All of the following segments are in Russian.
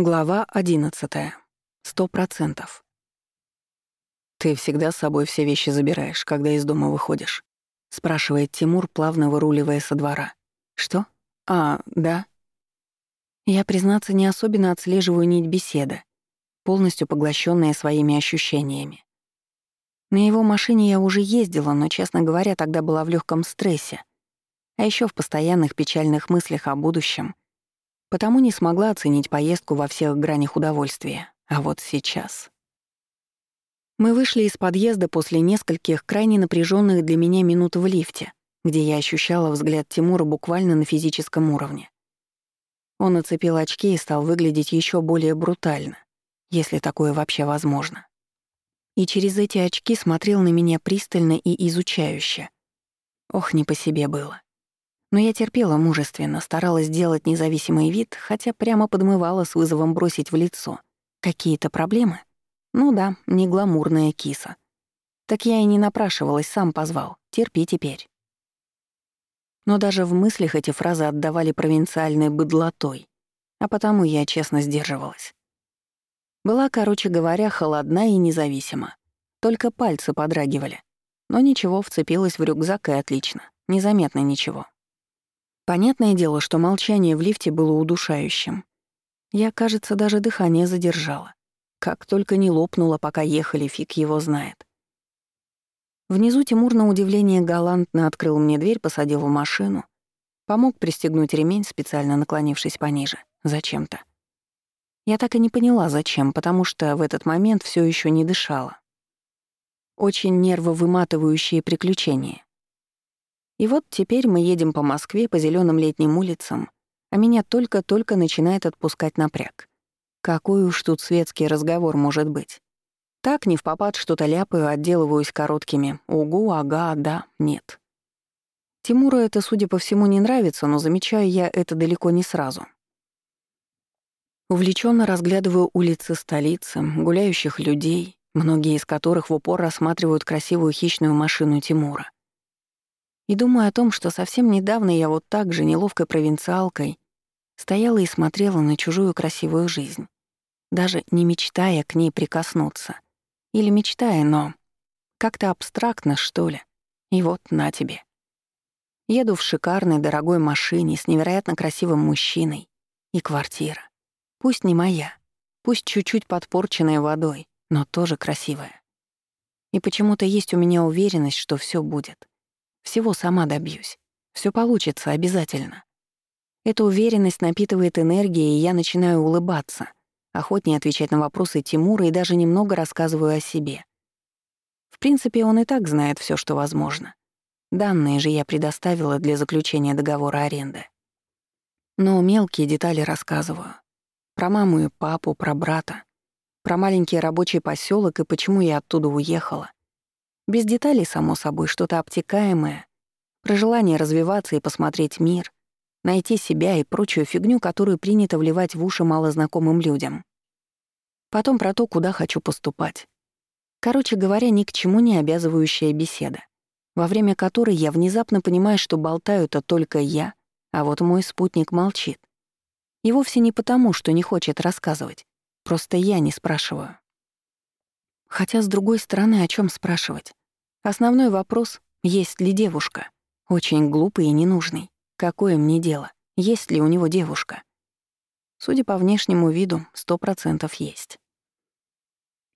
Глава одиннадцатая. Сто процентов. «Ты всегда с собой все вещи забираешь, когда из дома выходишь?» — спрашивает Тимур, плавно выруливая со двора. «Что? А, да». Я, признаться, не особенно отслеживаю нить беседы, полностью поглощенная своими ощущениями. На его машине я уже ездила, но, честно говоря, тогда была в легком стрессе, а еще в постоянных печальных мыслях о будущем — потому не смогла оценить поездку во всех гранях удовольствия. А вот сейчас... Мы вышли из подъезда после нескольких крайне напряженных для меня минут в лифте, где я ощущала взгляд Тимура буквально на физическом уровне. Он нацепил очки и стал выглядеть еще более брутально, если такое вообще возможно. И через эти очки смотрел на меня пристально и изучающе. Ох, не по себе было. Но я терпела мужественно, старалась сделать независимый вид, хотя прямо подмывала с вызовом бросить в лицо. Какие-то проблемы? Ну да, не гламурная киса. Так я и не напрашивалась, сам позвал. Терпи теперь. Но даже в мыслях эти фразы отдавали провинциальной быдлотой, а потому я честно сдерживалась. Была, короче говоря, холодна и независима. Только пальцы подрагивали. Но ничего, вцепилась в рюкзак и отлично. Незаметно ничего. Понятное дело, что молчание в лифте было удушающим. Я, кажется, даже дыхание задержала. Как только не лопнуло, пока ехали, фиг его знает. Внизу Тимур на удивление галантно открыл мне дверь, посадил в машину, помог пристегнуть ремень, специально наклонившись пониже. Зачем-то. Я так и не поняла, зачем, потому что в этот момент все еще не дышала. Очень нервовыматывающие приключения. И вот теперь мы едем по Москве, по зеленым летним улицам, а меня только-только начинает отпускать напряг. Какой уж тут светский разговор может быть? Так не в попад что-то ляпаю, отделываюсь короткими «угу», «ага», «да», «нет». Тимуру это, судя по всему, не нравится, но замечаю я это далеко не сразу. Увлеченно разглядываю улицы столицы, гуляющих людей, многие из которых в упор рассматривают красивую хищную машину Тимура. И думаю о том, что совсем недавно я вот так же, неловкой провинциалкой, стояла и смотрела на чужую красивую жизнь, даже не мечтая к ней прикоснуться. Или мечтая, но как-то абстрактно, что ли. И вот на тебе. Еду в шикарной дорогой машине с невероятно красивым мужчиной. И квартира. Пусть не моя, пусть чуть-чуть подпорченная водой, но тоже красивая. И почему-то есть у меня уверенность, что все будет. Всего сама добьюсь. Все получится обязательно. Эта уверенность напитывает энергией, и я начинаю улыбаться, охотнее отвечать на вопросы Тимура и даже немного рассказываю о себе. В принципе, он и так знает все, что возможно. Данные же я предоставила для заключения договора аренды. Но мелкие детали рассказываю. Про маму и папу, про брата, про маленький рабочий поселок и почему я оттуда уехала. Без деталей, само собой, что-то обтекаемое, про желание развиваться и посмотреть мир, найти себя и прочую фигню, которую принято вливать в уши малознакомым людям. Потом про то, куда хочу поступать. Короче говоря, ни к чему не обязывающая беседа, во время которой я внезапно понимаю, что болтаю-то только я, а вот мой спутник молчит. И вовсе не потому, что не хочет рассказывать. Просто я не спрашиваю. Хотя, с другой стороны, о чем спрашивать? Основной вопрос — есть ли девушка? Очень глупый и ненужный. Какое мне дело, есть ли у него девушка? Судя по внешнему виду, сто процентов есть.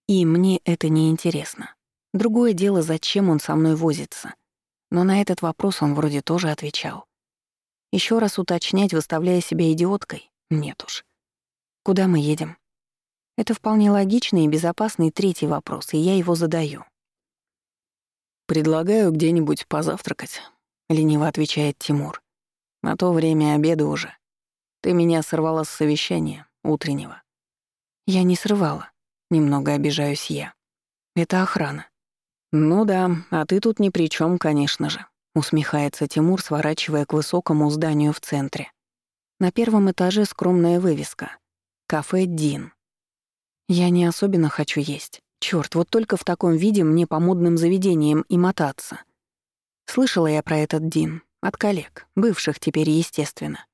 И мне это не интересно. Другое дело, зачем он со мной возится. Но на этот вопрос он вроде тоже отвечал. Еще раз уточнять, выставляя себя идиоткой? Нет уж. Куда мы едем? Это вполне логичный и безопасный третий вопрос, и я его задаю. «Предлагаю где-нибудь позавтракать», — лениво отвечает Тимур. «На то время обеда уже. Ты меня сорвала с совещания утреннего». «Я не срывала», — немного обижаюсь я. «Это охрана». «Ну да, а ты тут ни при чем, конечно же», — усмехается Тимур, сворачивая к высокому зданию в центре. На первом этаже скромная вывеска. Кафе «Дин». Я не особенно хочу есть. Чёрт, вот только в таком виде мне по модным заведениям и мотаться. Слышала я про этот Дин. От коллег, бывших теперь, естественно.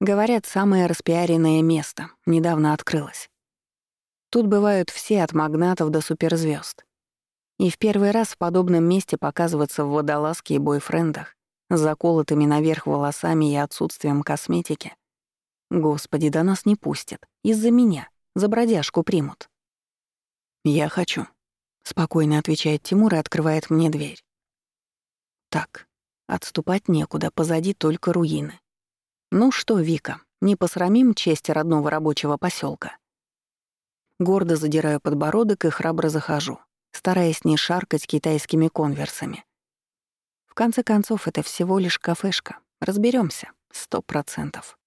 Говорят, самое распиаренное место. Недавно открылось. Тут бывают все от магнатов до суперзвезд. И в первый раз в подобном месте показываться в водолазке и бойфрендах, с заколотыми наверх волосами и отсутствием косметики. Господи, да нас не пустят. Из-за меня. За бродяжку примут. «Я хочу», — спокойно отвечает Тимур и открывает мне дверь. Так, отступать некуда, позади только руины. Ну что, Вика, не посрамим честь родного рабочего поселка. Гордо задираю подбородок и храбро захожу, стараясь не шаркать китайскими конверсами. В конце концов, это всего лишь кафешка. Разберемся, сто процентов.